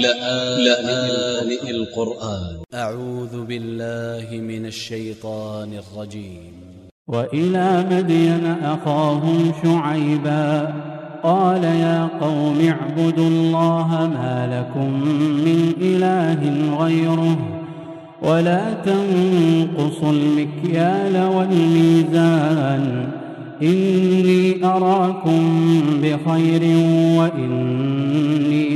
لآن القرآن. أ ع و ذ ب ا ل ل ه من ا ل ش ي ط ا ن ا ل ج ي م وإلى مدين أخاهم شعيبا قال يا قوم اعبدوا الله ما لكم من إله غيره ولا تنقصوا المكيال والميزان. إني أراكم بخير وإني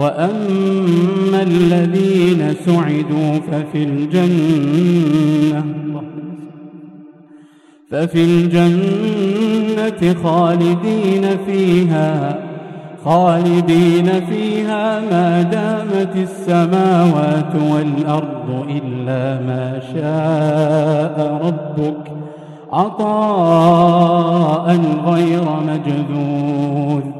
وأما الذين سعدوا ففي الجنة ففي الجنة خالدين فيها خالدين فيها ما دامت السماوات والأرض إلا ما شاء ربك عطاء غير مجذوذ